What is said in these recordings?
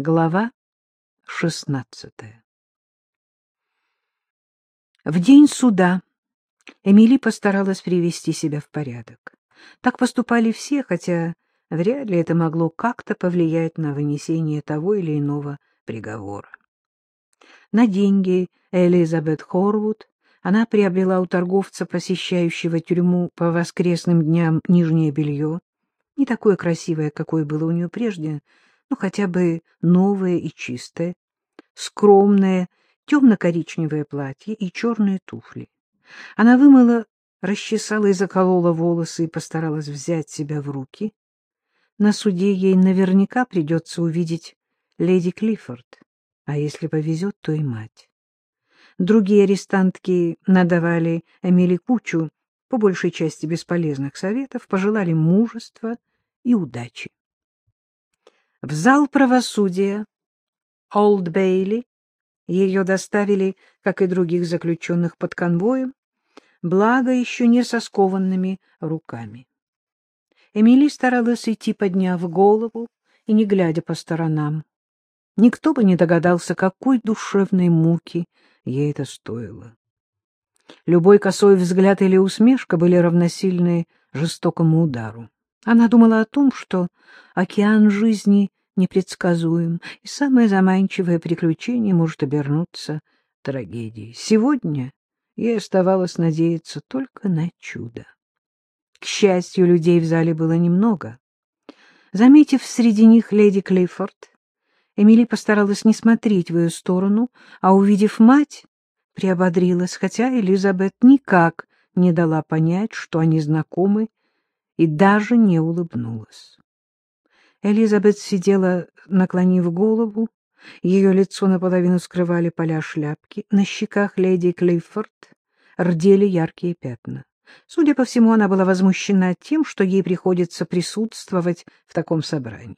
Глава шестнадцатая В день суда Эмили постаралась привести себя в порядок. Так поступали все, хотя вряд ли это могло как-то повлиять на вынесение того или иного приговора. На деньги Элизабет Хорвуд она приобрела у торговца, посещающего тюрьму по воскресным дням, нижнее белье, не такое красивое, какое было у нее прежде, ну, хотя бы новое и чистое, скромное темно-коричневое платье и черные туфли. Она вымыла, расчесала и заколола волосы и постаралась взять себя в руки. На суде ей наверняка придется увидеть леди Клиффорд, а если повезет, то и мать. Другие арестантки надавали Эмили кучу, по большей части бесполезных советов, пожелали мужества и удачи. В зал правосудия Олд Бейли ее доставили, как и других заключенных под конвоем, благо еще не со скованными руками. Эмили старалась идти, подняв голову и не глядя по сторонам. Никто бы не догадался, какой душевной муки ей это стоило. Любой косой взгляд или усмешка были равносильны жестокому удару. Она думала о том, что океан жизни непредсказуем, и самое заманчивое приключение может обернуться трагедией. Сегодня ей оставалось надеяться только на чудо. К счастью, людей в зале было немного. Заметив среди них леди Клейфорд, Эмили постаралась не смотреть в ее сторону, а, увидев мать, приободрилась, хотя Элизабет никак не дала понять, что они знакомы и даже не улыбнулась. Элизабет сидела, наклонив голову, ее лицо наполовину скрывали поля шляпки, на щеках леди Клиффорд рдели яркие пятна. Судя по всему, она была возмущена тем, что ей приходится присутствовать в таком собрании.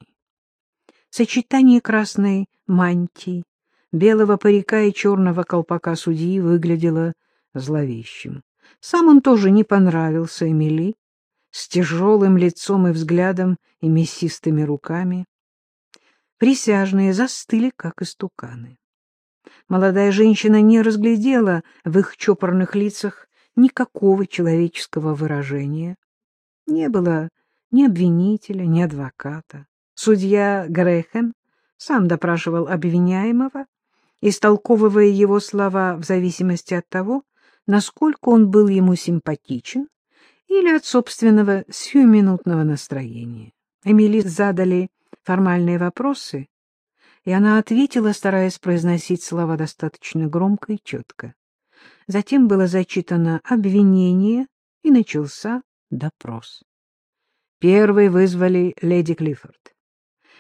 Сочетание красной мантии, белого парика и черного колпака судьи выглядело зловещим. Сам он тоже не понравился Эмили, с тяжелым лицом и взглядом и мясистыми руками. Присяжные застыли, как истуканы. Молодая женщина не разглядела в их чопорных лицах никакого человеческого выражения. Не было ни обвинителя, ни адвоката. Судья Грэхэм сам допрашивал обвиняемого, истолковывая его слова в зависимости от того, насколько он был ему симпатичен или от собственного сиюминутного настроения. Эмили задали формальные вопросы, и она ответила, стараясь произносить слова достаточно громко и четко. Затем было зачитано обвинение, и начался допрос. Первой вызвали леди Клиффорд.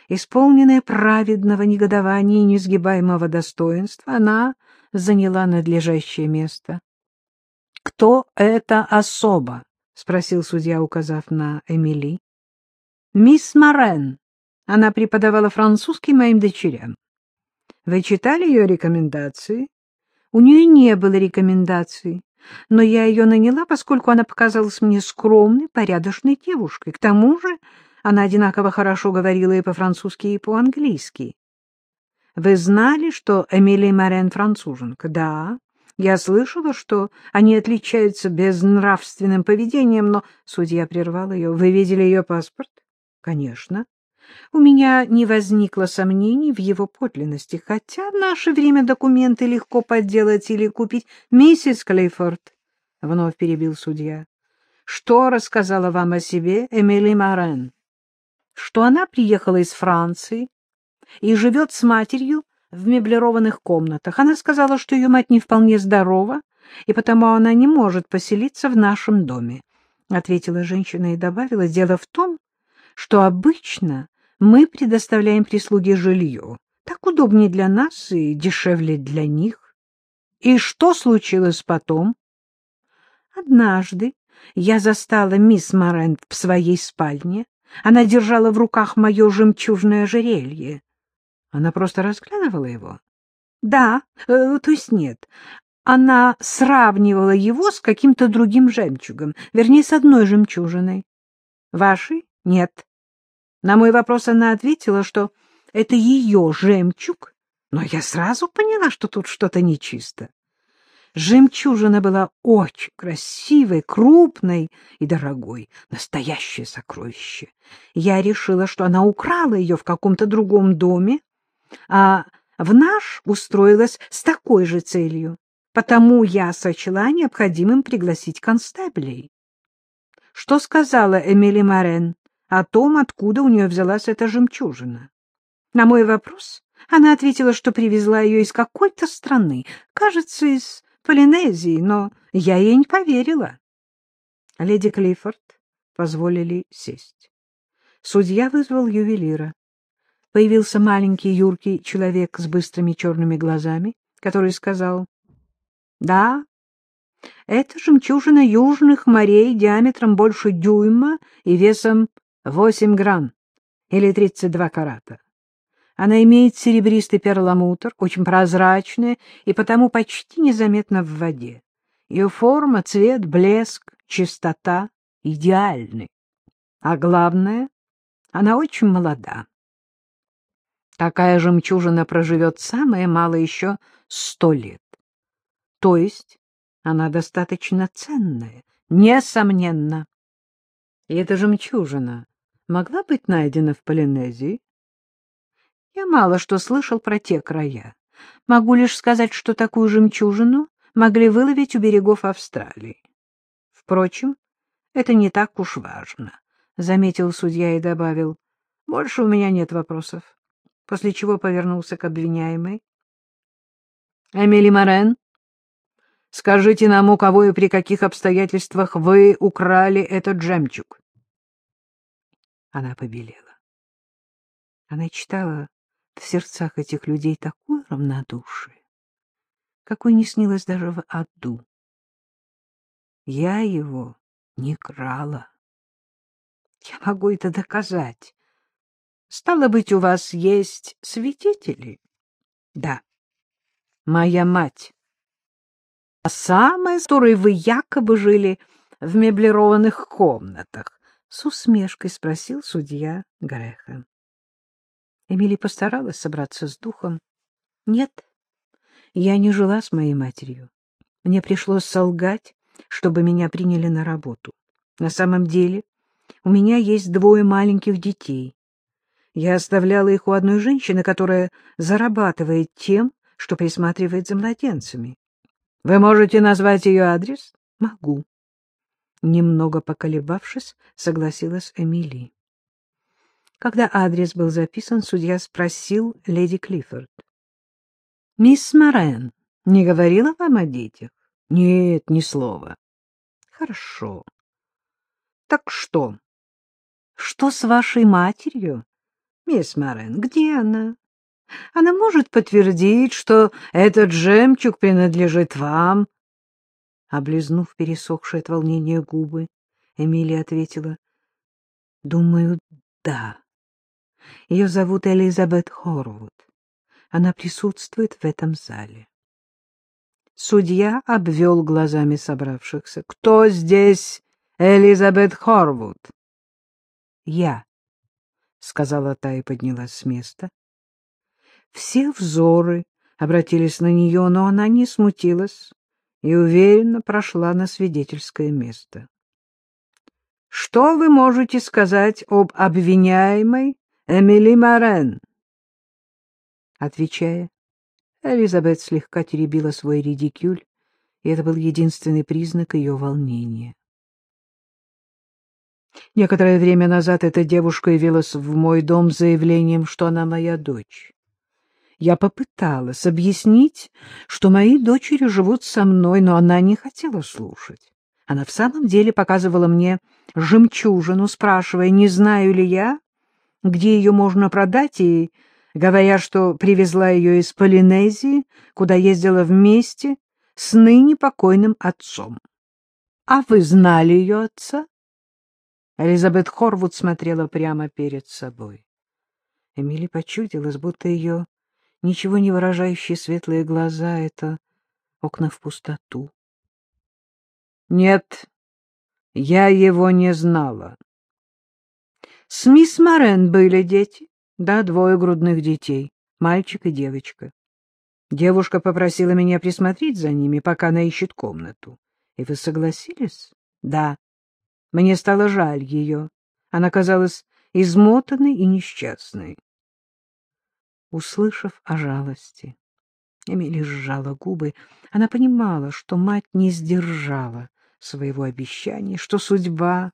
Исполненная праведного негодования и несгибаемого достоинства, она заняла надлежащее место. — Кто это особа? — спросил судья, указав на Эмили. — Мисс Морен. Она преподавала французский моим дочерям. Вы читали ее рекомендации? У нее не было рекомендаций, но я ее наняла, поскольку она показалась мне скромной, порядочной девушкой. К тому же она одинаково хорошо говорила и по-французски, и по-английски. Вы знали, что Эмили Морен француженка? Да. Я слышала, что они отличаются безнравственным поведением, но судья прервал ее. Вы видели ее паспорт? Конечно. У меня не возникло сомнений в его подлинности, хотя в наше время документы легко подделать или купить. Миссис Клейфорд, — вновь перебил судья, — что рассказала вам о себе Эмили Морен? Что она приехала из Франции и живет с матерью в меблированных комнатах. Она сказала, что ее мать не вполне здорова, и потому она не может поселиться в нашем доме, — ответила женщина и добавила, — дело в том, что обычно мы предоставляем прислуге жилье. Так удобнее для нас и дешевле для них. И что случилось потом? Однажды я застала мисс Морент в своей спальне. Она держала в руках мое жемчужное ожерелье. Она просто разглядывала его? Да, э, то есть нет. Она сравнивала его с каким-то другим жемчугом, вернее, с одной жемчужиной. Вашей? Нет. На мой вопрос она ответила, что это ее жемчуг, но я сразу поняла, что тут что-то нечисто. Жемчужина была очень красивой, крупной и дорогой, настоящее сокровище. Я решила, что она украла ее в каком-то другом доме, а в наш устроилась с такой же целью. Потому я сочла необходимым пригласить констеблей. Что сказала Эмили Морен о том, откуда у нее взялась эта жемчужина? На мой вопрос она ответила, что привезла ее из какой-то страны, кажется, из Полинезии, но я ей не поверила. Леди Клиффорд позволили сесть. Судья вызвал ювелира. Появился маленький юркий человек с быстрыми черными глазами, который сказал, «Да, это жемчужина южных морей диаметром больше дюйма и весом 8 грамм или 32 карата. Она имеет серебристый перламутр, очень прозрачная и потому почти незаметна в воде. Ее форма, цвет, блеск, чистота идеальны. А главное, она очень молода. Такая жемчужина проживет самое мало еще сто лет. То есть она достаточно ценная, несомненно. И эта жемчужина могла быть найдена в Полинезии? Я мало что слышал про те края. Могу лишь сказать, что такую жемчужину могли выловить у берегов Австралии. Впрочем, это не так уж важно, — заметил судья и добавил. Больше у меня нет вопросов. После чего повернулся к обвиняемой. — Эмили Морен, скажите нам, у кого и при каких обстоятельствах вы украли этот жемчуг? Она побелела. Она читала в сердцах этих людей такое равнодушие, какой не снилось даже в аду. Я его не крала. Я могу это доказать. Стало быть, у вас есть свидетели? Да. Моя мать. А самая, с которой вы якобы жили в меблированных комнатах? С усмешкой спросил судья Греха. Эмили постаралась собраться с духом. Нет, я не жила с моей матерью. Мне пришлось солгать, чтобы меня приняли на работу. На самом деле у меня есть двое маленьких детей. Я оставляла их у одной женщины, которая зарабатывает тем, что присматривает за младенцами. Вы можете назвать ее адрес? Могу. Немного поколебавшись, согласилась Эмили. Когда адрес был записан, судья спросил леди Клиффорд. — Мисс Морен не говорила вам о детях? — Нет, ни слова. — Хорошо. — Так что? — Что с вашей матерью? — Мисс Морен, где она? Она может подтвердить, что этот жемчуг принадлежит вам? Облизнув пересохшие от волнения губы, Эмилия ответила. — Думаю, да. Ее зовут Элизабет Хорвуд. Она присутствует в этом зале. Судья обвел глазами собравшихся. — Кто здесь Элизабет Хорвуд? — Я, — сказала та и поднялась с места. Все взоры обратились на нее, но она не смутилась и уверенно прошла на свидетельское место. — Что вы можете сказать об обвиняемой Эмили Морен. Отвечая, Элизабет слегка теребила свой редикюль, и это был единственный признак ее волнения. Некоторое время назад эта девушка явилась в мой дом с заявлением, что она моя дочь. Я попыталась объяснить, что мои дочери живут со мной, но она не хотела слушать. Она в самом деле показывала мне жемчужину, спрашивая, не знаю ли я, где ее можно продать, и говоря, что привезла ее из Полинезии, куда ездила вместе с ныне покойным отцом. — А вы знали ее отца? Элизабет Хорвуд смотрела прямо перед собой. Эмили почудилась, будто ее ничего не выражающие светлые глаза — это окна в пустоту. — Нет, я его не знала. С мисс Морен были дети? Да, двое грудных детей, мальчик и девочка. Девушка попросила меня присмотреть за ними, пока она ищет комнату. И вы согласились? Да. Мне стало жаль ее. Она казалась измотанной и несчастной. Услышав о жалости, Эмили сжала губы. Она понимала, что мать не сдержала своего обещания, что судьба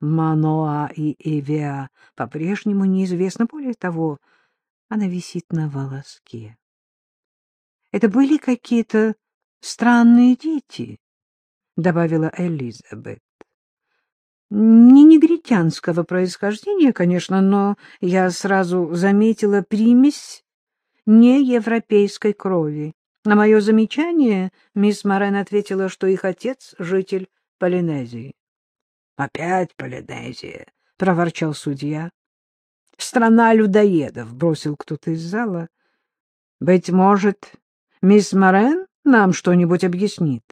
Маноа и Эвиа по-прежнему неизвестна. Более того, она висит на волоске. Это были какие-то странные дети, — добавила Элизабет. Не негритянского происхождения, конечно, но я сразу заметила примесь неевропейской крови. На мое замечание мисс Морен ответила, что их отец — житель Полинезии. — Опять Полинезия, — проворчал судья. — Страна людоедов, — бросил кто-то из зала. — Быть может, мисс Морен нам что-нибудь объяснит.